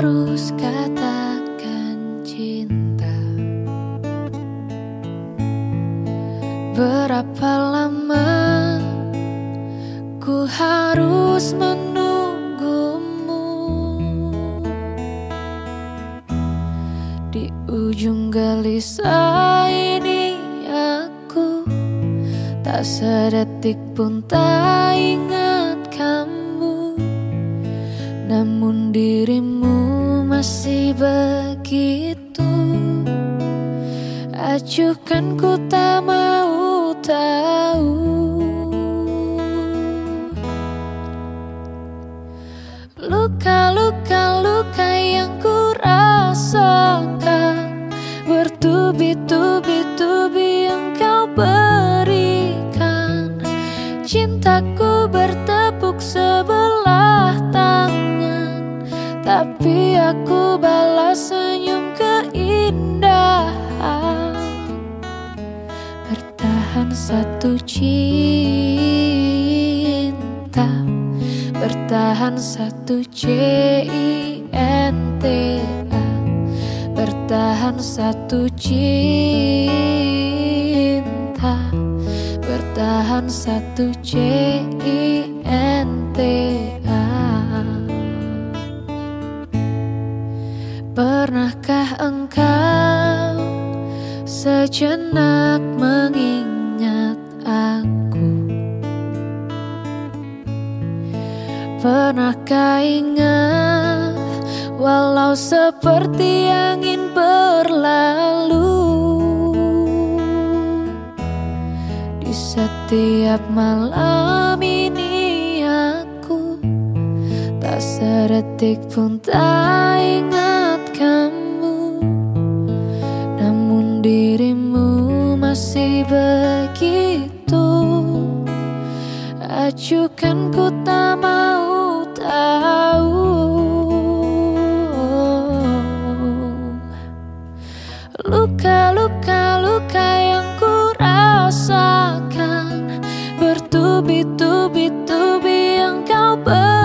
harus katakan cinta. Berapa lama ku harus menunggumu? Di ujung gelisah ini aku Tak sedetik pun tak ingat kamu. Namun dirimu masih begitu. Acuhkan ku tak mau tahu. Luka-luka luka yang ku rasakan. Bertubi-tubi-tubi yang kau berikan. Cintaku bertepuk sebelah tangan. Tapi aku balas senyum keindahan. Bertahan satu cinta. Bertahan satu C-I-N-T-A Bertahan satu cinta. Bertahan satu C-I-N-T-A Pernahkah engkau sejenak mengingat aku? Pernahkah ingat walau seperti angin berlalu? Di setiap malam ini aku Tak sedetik pun tak ingat begitu. Acuhkan ku tak mau tahu. Luka-luka luka yang ku rasakan. Bertubi-tubi-tubi yang kau berikan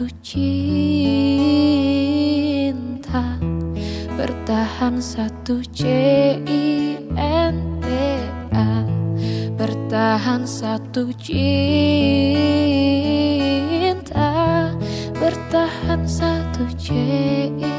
satu cinta Bertahan satu C-I-N-T-A Bertahan satu cinta Bertahan satu cinta